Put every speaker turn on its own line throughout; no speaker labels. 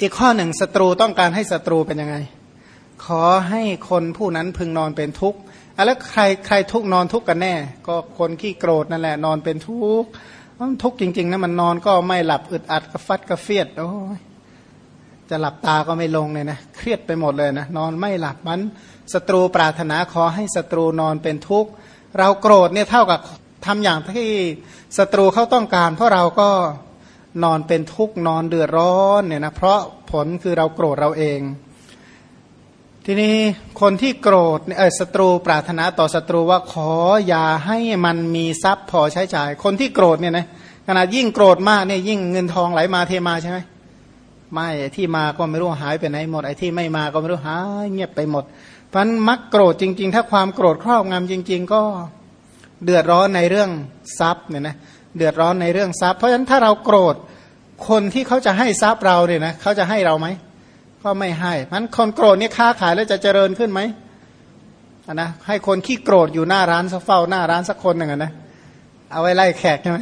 อีกข้อหนึ่งศัตรูต้องการให้ศัตรูเป็นยังไง ขอให้คนผู้นั้นพึงนอนเป็นทุกข์อะแล้วใครใครทุกข์นอนทุกข์กันแน่ ก็คนขี้โกรธนั่นแหละนอนเป็นทุกข์มันทุกข์จริงๆนะมันนอนก็ไม่หลับอึดอัดกระฟัดกระเฟียดโอ้ยจะหลับตาก็ไม่ลงเลยนะเครียดไปหมดเลยนะนอนไม่หลับมันศัตรูปรารถนาขอให้ศัตรูนอนเป็นทุกข์เราโกรธเนี่ยเท่ากับทำอย่างที่ศัตรูเขาต้องการ เพราะเราก็ นอนเป็นทุกข์นอนเดือดร้อนเนี่ยนะเพราะผลคือเราโกรธเราเอง ทีนี้คนที่โกรธเออศัตรูปรารถนาต่อศัตรูว่าขออย่าให้มันมีทรัพย์พอใช้จ่าย คนที่โกรธเนี่ยนะขนาดยิ่งโกรธมากเนี่ยยิ่งเงินทองไหลมาเทมาใช่ไหมไม่ที่มาก็ไม่รู้หายไปไหนหมดไอ้ที่ไม่มาก็ไม่รู้หายเงียบไปหมดเพราะมักโกรธจริง ๆ ถ้าความโกรธครอบงำจริง ๆ ก็เดือดร้อนในเรื่องทรัพย์เนี่ยนะเดือดร้อนในเรื่องทรัพย์ เพราะฉะนั้นถ้าเราโกรธ คนที่เขาจะให้ทรัพย์เราเนี่ยนะเขาจะให้เราไหมก็ไม่ให้มันคนโกรธเนี่ยค้าขายแล้วจะเจริญขึ้นไหมนะให้คนขี้โกรธอยู่หน้าร้านสักเฝ้าหน้าร้านสักคนหนึ่งนะเอาไว้ไล่แขกใช่ไหม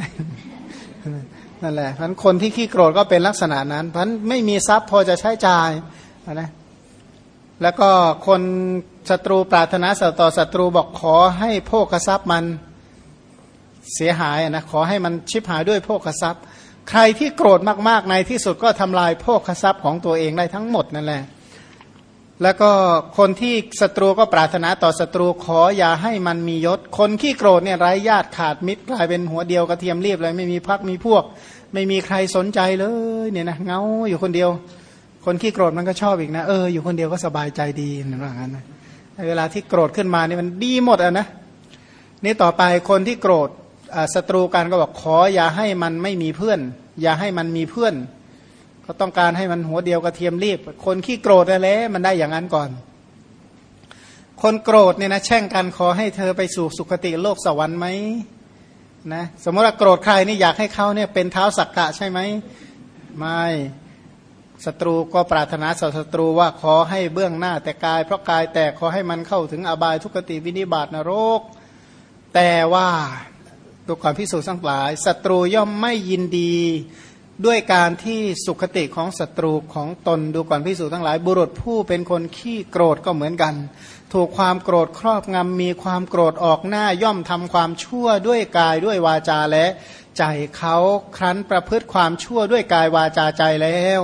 นั่นแหละเพราะคนที่ขี้โกรธก็เป็นลักษณะนั้นเพราะไม่มีทรัพย์พอจะใช้จ่ายนะแล้วก็คนศัตรูปรารถนาต่อศัตรูบอกขอให้โภคทรัพย์มันเสียหายนะขอให้มันชิบหายด้วยโภคทรัพย์ ใครที่โกรธมากๆ ในที่สุดก็ทำลายโภคทรัพย์ของตัวเองได้ทั้งหมดนั่นแหละ แล้วก็คนที่ศัตรูก็ปรารถนาต่อศัตรูขออย่าให้มันมียศ คนขี้โกรธเนี่ยไร้ญาติขาดมิตรกลายเป็นหัวเดียวกระเทียมรีบเลยไม่มีพักมีพวก ไม่มีใครสนใจเลยเนี่ยนะเงาอยู่คนเดียว คนขี้โกรธมันก็ชอบอีกนะเอออยู่คนเดียวก็สบายใจดีนะว่างั้นนะเวลาที่โกรธขึ้นมานี่มันดีหมดอะนะนี่ต่อไปคนที่โกรธ ศัตรูกันก็บอกขออย่าให้มันไม่มีเพื่อน อย่าให้มันมีเพื่อนก็ต้องการให้มันหัวเดียวกระเทียมรีบ คนขี้โกรธอะไรมันได้อย่างนั้นก่อน คนโกรธเนี่ยนะแช่งกันขอให้เธอไปสู่สุคติโลกสวรรค์ไหมนะสมมติว่าโกรธใครนี่อยากให้เขาเนี่ยเป็นเท้าสักกะใช่ไหมไม่ศัตรูก็ปรารถนาสัศัตรูว่าขอให้เบื้องหน้าแต่กาย เพราะกายแตกขอให้มันเข้าถึงอบายทุกติวินิบาตนรก แต่ว่า ดูความพิสูจน์ทั้งหลายศัตรูย่อมไม่ยินดีด้วยการที่สุขติของศัตรูของตนดูก่อนพิสูจน์ทั้งหลาย บุรุษผู้เป็นคนขี้โกรธก็เหมือนกัน ถูกความโกรธครอบงำมีความโกรธออกหน้าย่อมทำความชั่วด้วยกายด้วยวาจาและใจเขาครั้นประพฤติความชั่วด้วยกายวาจาใจแล้ว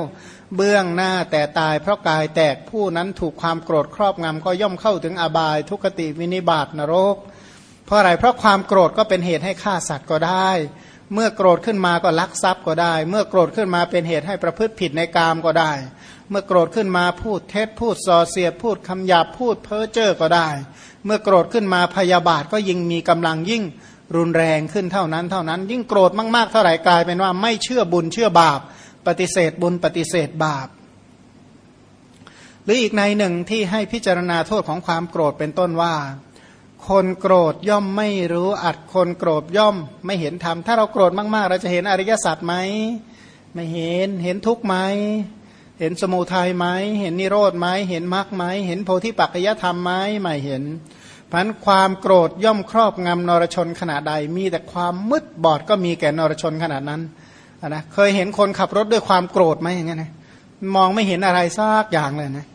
เบื้องหน้าแต่ตายเพราะกายแตกผู้นั้นถูกความโกรธครอบงำก็ย่อมเข้าถึงอบายทุกติวินิบาตนรก ราะอะไรเพราะความโกรธก็เป็นเหตุให้ฆ่าสัตว์ก็ได้ เมื่อโกรธขึ้นมาก็ลักทรัพย์ก็ได้ เมื่อโกรธขึ้นมาเป็นเหตุให้ประพฤติผิดในกามก็ได้ เมื่อโกรธขึ้นมาพูดเท็จพูดส่อเสียดพูดคำหยาบพูดเพ้อเจ้อก็ได้ เมื่อโกรธขึ้นมาพยาบาทก็ยิ่งมีกำลังยิ่งรุนแรงขึ้นเท่านั้นเท่านั้น ยิ่งโกรธมากๆเท่าไหร่กลายเป็นว่าไม่เชื่อบุญเชื่อบาป ปฏิเสธบุญปฏิเสธบาป หรืออีกในหนึ่งที่ให้พิจารณาโทษของความโกรธเป็นต้นว่า คนโกรธย่อมไม่รู้อัดคนโกรธย่อม ไม่เห็นธรรมถ้าเราโกรธมากๆ เราจะเห็นอริยสัจไหมไม่เห็นเห็นทุกข์ไหมเห็นสมุทัยไหมเห็นนิโรธไหมเห็นมรรคไหมเห็นโพธิปัจจยธรรมไหมไม่เห็นพันความโกรธย่อมครอบงำนรชนขนาดใด มีแต่ความมืดบอดก็มีแก่นรชนขนาดนั้นนะเคยเห็นคนขับรถด้วยความโกรธไหมอย่างเงี้ยนะมองไม่เห็นอะไรซักอย่างเลยนะ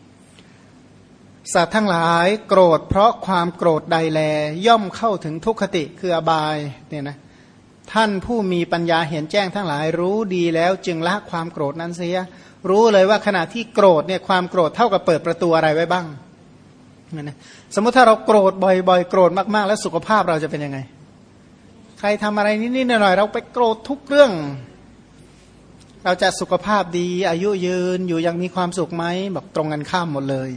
สัตว์ทั้งหลายโกรธเพราะความโกรธใดแล ย่อมเข้าถึงทุกขติคืออบายเนี่ยนะท่านผู้มีปัญญาเห็นแจ้งทั้งหลายรู้ดีแล้วจึงละความโกรธนั้นเสีย รู้เลยว่าขณะที่โกรธเนี่ยความโกรธเท่ากับเปิดประตูอะไรไว้บ้างนะสมมติถ้าเราโกรธบ่อยๆ โกรธมากๆ แล้วสุขภาพเราจะเป็นยังไง ใครทำอะไรนิดๆหน่อยๆเราไปโกรธทุกเรื่อง เราจะสุขภาพดีอายุยืนอยู่ยังมีความสุขไหมบอกตรงกันข้ามหมดเลย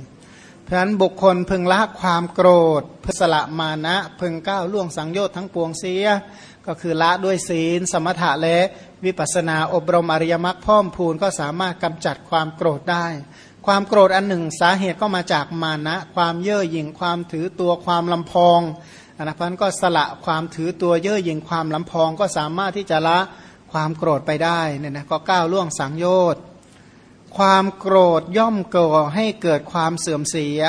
พราะนั้นบุคคลพึงละความโกรธพื่อสละมานะ พึงก้าวล่วงสังโยชน์ทั้งปวงเสีย ก็คือละด้วยศีล สมถะและวิปัสนาอบรมอริยมรรคพ่อมพูนก็สามารถกำจัดความโกรธได้ ความโกรธอันหนึ่งสาเหตุก็มาจากมานะ ความเย่อหยิ่งความถือตัวความลำพองอนะพันก็สละความถือตัวเย่อหยิ่งความลำพองก็สามารถที่จะละความโกรธไปได้เนี่ยนะก็ก้าวล่วงสังโยชน์ ความโกรธย่อมก่อให้เกิดความเสื่อมเสีย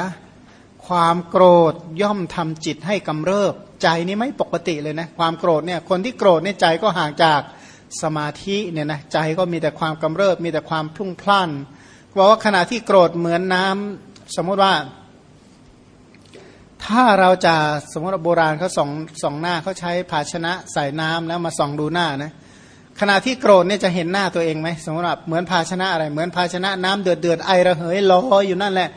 ความโกรธย่อมทำจิตให้กำเริบ ใจนี่ไม่ปกติเลยนะ ความโกรธเนี่ยคนที่โกรธเนี่ยใจก็ห่างจากสมาธิเนี่ยนะใจก็มีแต่ความกำเริบ มีแต่ความพลุ่งพล่านบอกว่าขณะที่โกรธเหมือนน้ำสมมติว่า ถ้าเราจะสมมติโบราณเขาส่องส่องหน้าเขาใช้ภาชนะใส่น้ำแล้วมาส่องดูหน้านะ ขณะที่โกรธเนี่ยจะเห็นหน้าตัวเองไหมสมมติว่าเหมือนภาชนะอะไร เหมือนภาชนะน้ำเดือดเดือดไอระเหยลอยอยู่นั่นแหละ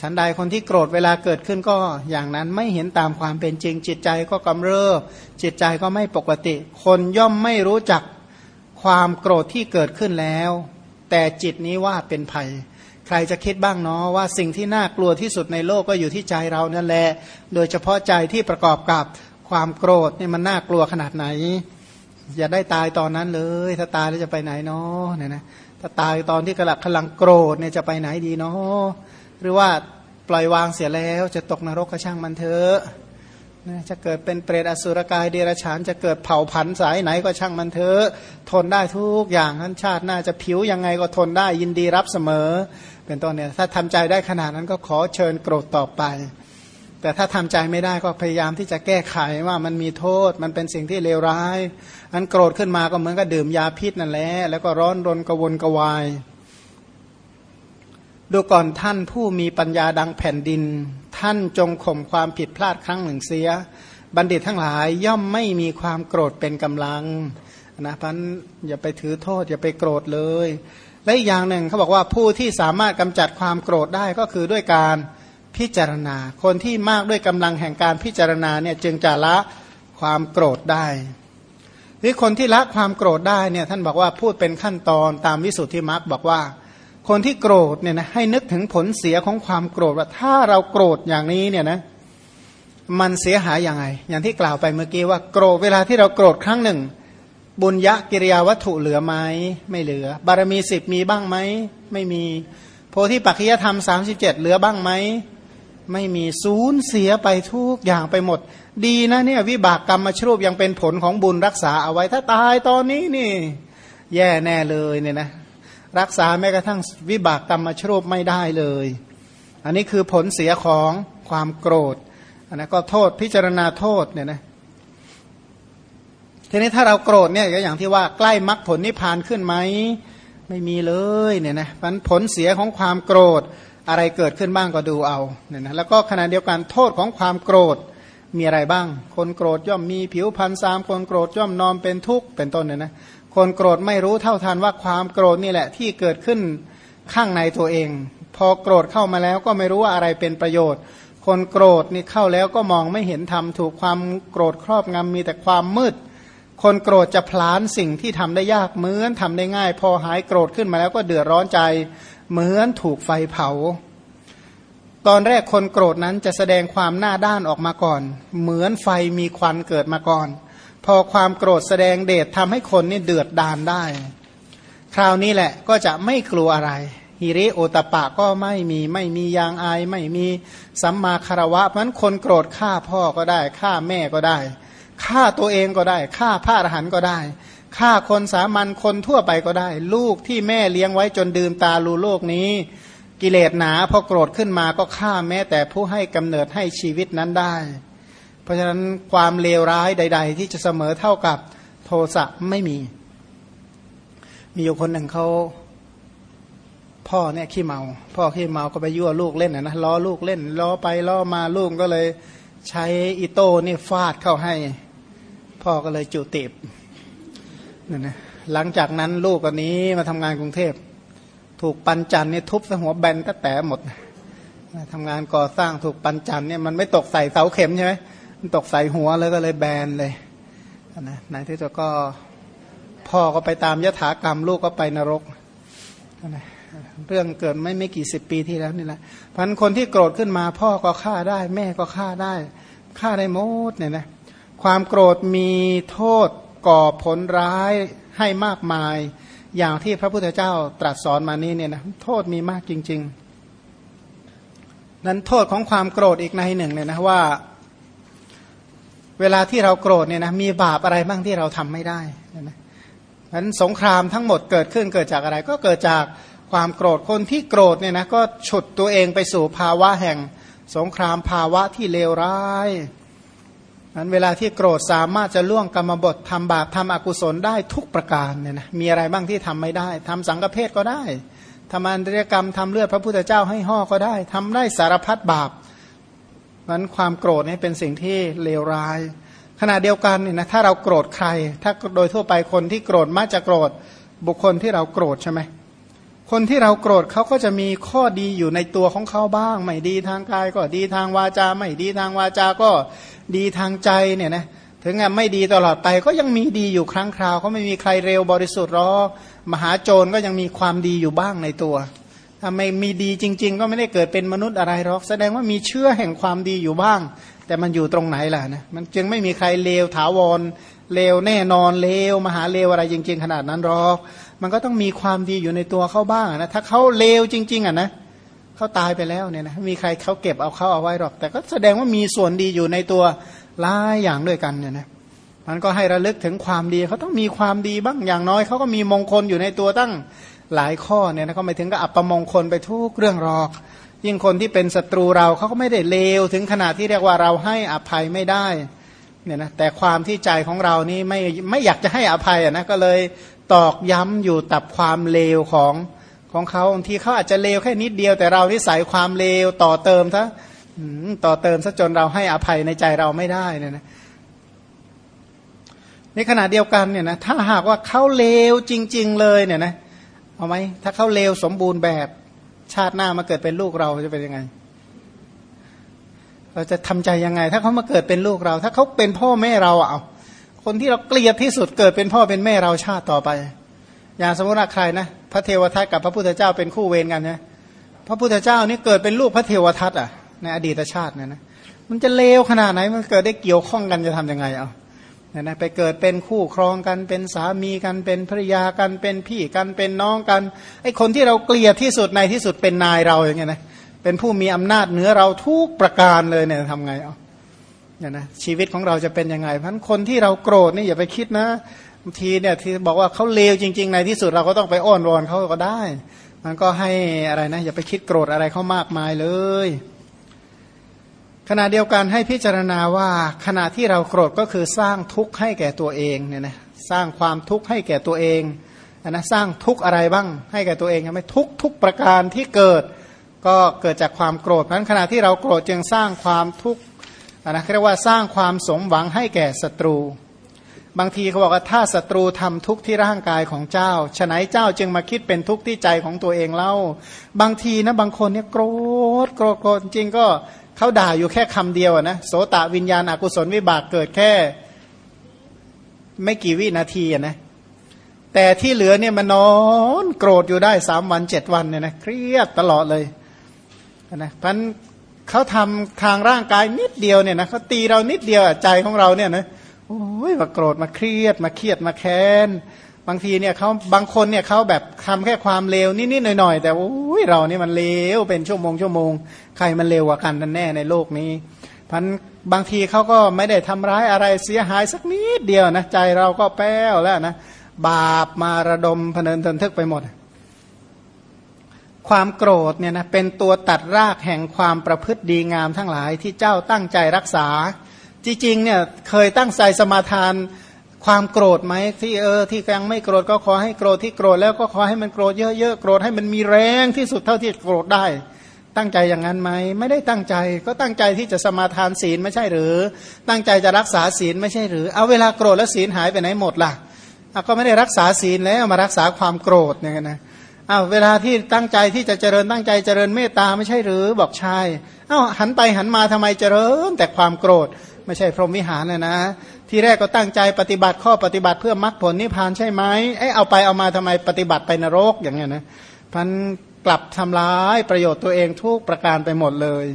ฉันใดคนที่โกรธเวลาเกิดขึ้นก็อย่างนั้นไม่เห็นตามความเป็นจริง จิตใจก็กำเริบจิตใจก็ไม่ปกติ คนย่อมไม่รู้จักความโกรธที่เกิดขึ้นแล้ว แต่จิตนี้ว่าเป็นภัย ใครจะคิดบ้างเนาะว่าสิ่งที่น่ากลัวที่สุดในโลกก็อยู่ที่ใจเรานั่นแหละ โดยเฉพาะใจที่ประกอบกับความโกรธเนี่ยมันน่ากลัวขนาดไหน อย่าได้ตายตอนนั้นเลย ถ้าตายแล้วจะไปไหนเนาะเนี่ยนะถ้าตายตอนที่กำลังกำลังโกรธเนี่ยจะไปไหนดีเนาะหรือว่าปล่อยวางเสียแล้วจะตกนรกก็ช่างมันเถอะจะเกิดเป็นเปรตอสุรกายเดรัจฉานจะเกิดเผ่าพันธุ์สายไหนก็ช่างมันเถอะทนได้ทุกอย่างท่านชาติหน้าจะผิวยังไงก็ทนได้ยินดีรับเสมอ เป็นต้นเนี่ยถ้าทำใจได้ขนาดนั้นก็ขอเชิญโกรธต่อไป แต่ถ้าทำใจไม่ได้ก็พยายามที่จะแก้ไขว่ามันมีโทษ มันเป็นสิ่งที่เลวร้าย อันโกรธขึ้นมาก็เหมือนกับดื่มยาพิษนั่นแหละแล้วก็ร้อนรนกระวนกระวาย ดูก่อนท่านผู้มีปัญญาดังแผ่นดิน ท่านจงข่มความผิดพลาดครั้งหนึ่งเสีย บัณฑิตทั้งหลายย่อมไม่มีความโกรธเป็นกำลังนะพันอย่าไปถือโทษ อย่าไปโกรธเลย และอีกอย่างหนึ่งเขาบอกว่าผู้ที่สามารถกำจัดความโกรธได้ก็คือด้วยการ พิจารณา คนที่มากด้วยกำลังแห่งการพิจารณาเนี่ยจึงจะละความโกรธได้หรือคนที่ละความโกรธได้เนี่ยท่านบอกว่าพูดเป็นขั้นตอนตามวิสุทธิมรรคบอกว่า คนที่โกรธเนี่ยนะให้นึกถึงผลเสียของความโกรธว่าถ้าเราโกรธอย่างนี้เนี่ยนะมันเสียหายอย่างไง อย่างที่กล่าวไปเมื่อกี้ว่าโกรธเวลาที่เราโกรธครั้งหนึ่ง บุญยะกิริยาวัตถุเหลือไหมไม่เหลือ บารมีสิบมีบ้างไหมไม่มี โพธิปัจจยธรรมสามสิบเจ็ดเหลือบ้างไหม ไม่มีศูนย์เสียไปทุกอย่างไปหมด ดีนะเนี่ยวิบากกรรมมาชรูปยังเป็นผลของบุญรักษาเอาไว้ถ้าตายตอนนี้นี่ แย่แน่เลยเนี่ยนะรักษาแม้กระทั่งวิบากกรรมมาชรูปไม่ได้เลย อันนี้คือผลเสียของความโกรธอันนั้นก็โทษพิจารณาโทษเนี่ยนะทีนี้ถ้าเราโกรธเนี่ยก็อย่างที่ว่าใกล้มรรคผลนิพพานขึ้นไหมไม่มีเลยเนี่ยนะมันผลเสียของความโกรธ อะไรเกิดขึ้นบ้างก็ดูเอาเนี่ยนะแล้วก็ขณะเดียวกันโทษของความโกรธมีอะไรบ้าง คนโกรธย่อมมีผิวพันธ์สามคนโกรธย่อมนอนเป็นทุกข์เป็นต้นเนี่ยนะคนโกรธไม่รู้เท่าทันว่าความโกรธนี่แหละที่เกิดขึ้นข้างในตัวเอง พอโกรธเข้ามาแล้วก็ไม่รู้ว่าอะไรเป็นประโยชน์ คนโกรธนี่เข้าแล้วก็มองไม่เห็นธรรมถูกความโกรธครอบงำมีแต่ความมืด คนโกรธจะพลานสิ่งที่ทำได้ยากเหมือนทำได้ง่าย พอหายโกรธขึ้นมาแล้วก็เดือดร้อนใจ เหมือนถูกไฟเผา ตอนแรกคนโกรธนั้นจะแสดงความหน้าด้านออกมาก่อน เหมือนไฟมีควันเกิดมาก่อน พอความโกรธแสดงเดชทำให้คนนี่เดือดดานได้ คราวนี้แหละก็จะไม่กลัวอะไรฮิริโอตปะก็ไม่มีไม่มียางอายไม่มีสัมมาคารวะเพราะนั้นคนโกรธฆ่าพ่อก็ได้ฆ่าแม่ก็ได้ฆ่าตัวเองก็ได้ฆ่าพระอรหันต์ก็ได้ ฆ่าคนสามัญคนทั่วไปก็ได้ ลูกที่แม่เลี้ยงไว้จนดื่มตาลูโลกนี้ กิเลสหนาพอโกรธขึ้นมาก็ฆ่าแม้แต่ผู้ให้กำเนิดให้ชีวิตนั้นได้ เพราะฉะนั้นความเลวร้ายใด ๆ ที่จะเสมอเท่ากับโทสะไม่มี มีอยู่คนหนึ่งเขาพ่อเนี่ยขี้เมา พ่อขี้เมาก็ไปยั่วลูกเล่นนะล้อลูกเล่นล้อไปล้อมาลูกก็เลยใช้อิโต้นี่ฟาดเข้าให้ พ่อก็เลยจุติบ นั่นนะหลังจากนั้นลูกคนนี้มาทำงานกรุงเทพ ถูกปันจันเนี่ยทุบสหัวแบนตั้งแต่หมดทำงานก่อสร้างถูกปันจันเนี่ยมันไม่ตกใส่เสาเข็มใช่ไหมมันตกใส่หัวแล้วก็เลยแบนเลยนะไหนที่จะก็พ่อก็ไปตามยถากรรมลูกก็ไปนรกนะเรื่องเกิดไม่ไม่กี่สิบปีที่แล้วนี่แหละพันคนที่โกรธขึ้นมาพ่อก็ฆ่าได้ แม่ก็ฆ่าได้ฆ่าได้หมดเนี่ยนะความโกรธมีโทษ ก่อผลร้ายให้มากมาย อย่างที่พระพุทธเจ้าตรัสสอนมานี้เนี่ยนะโทษมีมากจริง ๆ นั้นโทษของความโกรธอีกในหนึ่งเนี่ยนะว่า เวลาที่เราโกรธเนี่ยนะมีบาปอะไรบ้างที่เราทำไม่ได้นะนั้นสงครามทั้งหมดเกิดขึ้นเกิดจากอะไร ก็เกิดจากความโกรธคนที่โกรธเนี่ยนะก็ฉุดตัวเองไปสู่ภาวะแห่งสงครามภาวะที่เลวร้าย นั้นเวลาที่โกรธสามารถจะล่วงกรรมบททำบาปทำอกุศลได้ทุกประการเนี่ยนะมีอะไรบ้างที่ทำไม่ได้ทำสังฆเพศก็ได้ทำอันตรกรรมทำเลือดพระพุทธเจ้าให้ห่อก็ได้ทำได้สารพัดบาปนั้นความโกรธนี่เป็นสิ่งที่เลวร้าย ขณะเดียวกันเนี่ยนะถ้าเราโกรธใคร ถ้าโดยทั่วไปคนที่โกรธมักจะโกรธบุคคลที่เราโกรธใช่ไหม คนที่เราโกรธเขาก็จะมีข้อดีอยู่ในตัวของเขาบ้าง ไม่ดีทางกายก็ดีทางวาจา ไม่ดีทางวาจาก็ดีทางใจเนี่ยนะถึงไม่ดีตลอดไปก็ยังมีดีอยู่ครั้งคราวก็ไม่มีใครเร็วบริสุทธิ์หรอกมหาโจรก็ยังมีความดีอยู่บ้างในตัวถ้าไม่มีดีจริง ๆ ก็ไม่ได้เกิดเป็นมนุษย์อะไรหรอก แสดงว่ามีเชื่อแห่งความดีอยู่บ้าง แต่มันอยู่ตรงไหนล่ะนะมันจึงไม่มีใครเลวถาวรเลวแน่นอนเลวมหาเลวอะไรจริง ๆ ขนาดนั้นหรอก มันก็ต้องมีความดีอยู่ในตัวเขาบ้างนะถ้าเขาเลวจริง ๆอะนะเขาตายไปแล้วเนี่ยนะมีใครเขาเก็บเอาเขาเอาไว้หรอก แต่ก็แสดงว่ามีส่วนดีอยู่ในตัวหลายอย่างด้วยกันเนี่ยนะมันก็ให้ระลึกถึงความดีเขาต้องมีความดีบ้างอย่างน้อยเขาก็มีมงคลอยู่ในตัวตั้งหลายข้อเนี่ยนะเขาไม่ถึงก็อัปมงคลไปทุกเรื่องหรอก ยิ่งคนที่เป็นศัตรูเราเขาก็ไม่ได้เลวถึงขนาดที่เรียกว่าเราให้อภัยไม่ได้เนี่ยนะแต่ความที่ใจของเรานี่ไม่ไม่อยากจะให้อภัยอะนะก็เลย ตอกย้ำอยู่ตับความเลวของของเขาบางทีเขาอาจจะเลวแค่นิดเดียวแต่เราที่ใส่ความเลวต่อเติมซะต่อเติมซะจนเราให้อภัยในใจเราไม่ได้เนี่ยนะในขณะเดียวกันเนี่ยนะถ้าหากว่าเขาเลวจริง ๆ เลยเนี่ยนะเอาไหมถ้าเขาเลวสมบูรณ์แบบชาติหน้ามาเกิดเป็นลูกเราจะเป็นยังไง เราจะทำใจยังไง ถ้าเขามาเกิดเป็นลูกเรา ถ้าเขาเป็นพ่อแม่เราเอา คนที่เราเกลียดที่สุดเกิดเป็นพ่อเป็นแม่เราชาติต่อไป อย่างสมมติว่าใครนะพระเทวทัตกับพระพุทธเจ้าเป็นคู่เวรกันนะพระพุทธเจ้านี่เกิดเป็นลูกพระเทวทัตอะ ในอดีตชาติเนี่ยนะมันจะเลวขนาดไหนมันเกิดได้เกี่ยวข้องกันจะทํำยังไงเอาเนี่ยนะไปเกิดเป็นคู่ครองกันเป็นสามีกันเป็นภรรยากันเป็นพี่กันเป็นน้องกันไอคนที่เราเกลียดที่สุดในที่สุดเป็นนายเราอย่างเงี้ยนะเป็นผู้มีอำนาจเหนือเราทุกประการเลยเนี่ยทำไงเอา เนี่ยนะชีวิตของเราจะเป็นยังไงเพราะคนที่เราโกรธนี่อย่าไปคิดนะบางทีเนี่ยที่บอกว่าเขาเลวจริง ๆ ในที่สุดเราก็ต้องไปอ้อนวอนเขาก็ได้ มันก็ให้อะไรนะ อย่าไปคิดโกรธอะไรเขามากมายเลย ขณะเดียวกันให้พิจารณาว่าขณะที่เราโกรธก็คือสร้างทุกข์ให้แก่ตัวเองเนี่ยนะสร้างความทุกข์ให้แก่ตัวเองนะสร้างทุกข์อะไรบ้างให้แก่ตัวเองใช่ไหมทุกทุกประการที่เกิด ก็เกิดจากความโกรธเพราะฉะนั้นขณะที่เราโกรธจึงสร้างความทุกข์ นะเรียกว่าสร้างความสมหวังให้แก่ศัตรู บางทีเขาบอกว่าถ้าศัตรูทำทุกข์ที่ร่างกายของเจ้าฉนัยเจ้าจึงมาคิดเป็นทุกข์ที่ใจของตัวเองเล่า บางทีนะบางคนเนี่ยโกรธโกรธโกจริงก็เขาด่าอยู่แค่คำเดียวนะโสตะวิญญาณอกุศลวิบากเกิดแค่ ไม่กี่วินาทีนะแต่ที่เหลือเนี่ยมันนอนโกรธอยู่ได้สามวันเจ็ดวันเนี่ยนะเครียดตลอดเลยนะพัน เขาทำทางร่างกายนิดเดียวเนี่ยนะเขาตีเรานิดเดียวใจของเราเนี่ยนะโอ้ยมาโกรธมาเครียดมาเครียดมาแค้นบางทีเนี่ยเขาบางคนเนี่ยเขาแบบทำแค่ความเลวนิดๆหน่อยๆแต่โอ้ยเรานี่มันเลวเป็นชั่วโมงชั่วโมงใครมันเลวกว่ากันนั่นแน่ในโลกนี้พันบางทีเขาก็ไม่ได้ทำร้ายอะไรเสียหายสักนิดเดียวนะใจเราก็แป้วแล้วนะบาปมาระดมพเนินทนทึกไปหมด ความโกรธเนี่ยนะเป็นตัวตัดรากแห่งความประพฤติดีงามทั้งหลายที่เจ้าตั้งใจรักษา จริงๆเนี่ยเคยตั้งใจสมาทานความโกรธไหมที่เออที่ยังไม่โกรธก็ขอให้โกรธที่โกรธแล้วก็ขอให้มันโกรธเยอะๆโกรธให้มันมีแรงที่สุดเท่าที่โกรธได้ ตั้งใจอย่างนั้นไหมไม่ได้ตั้งใจก็ตั้งใจที่จะสมาทานศีลไม่ใช่หรือ ตั้งใจจะรักษาศีลไม่ใช่หรือ เอาเวลาโกรธแล้วศีลหายไปไหนหมดล่ะก็ไม่ได้รักษาศีลแล้วมารักษาความโกรธเนี่ยนะ อ้าวเวลาที่ตั้งใจที่จะเจริญตั้งใจเจริญเมตตาไม่ใช่หรือบอกใช่อ้าวหันไปหันมาทำไมเจริญแต่ความโกรธ ไม่ใช่พรหมวิหารเลยนะ ที่แรกก็ตั้งใจปฏิบัติข้อปฏิบัติเพื่อมรรคผลนิพพานใช่ไหมไอ้เอาไปเอามาทำไมปฏิบัติไปนรกอย่างเงี้ยนะพันกลับทำร้ายประโยชน์ตัวเองทุกประการไปหมดเลย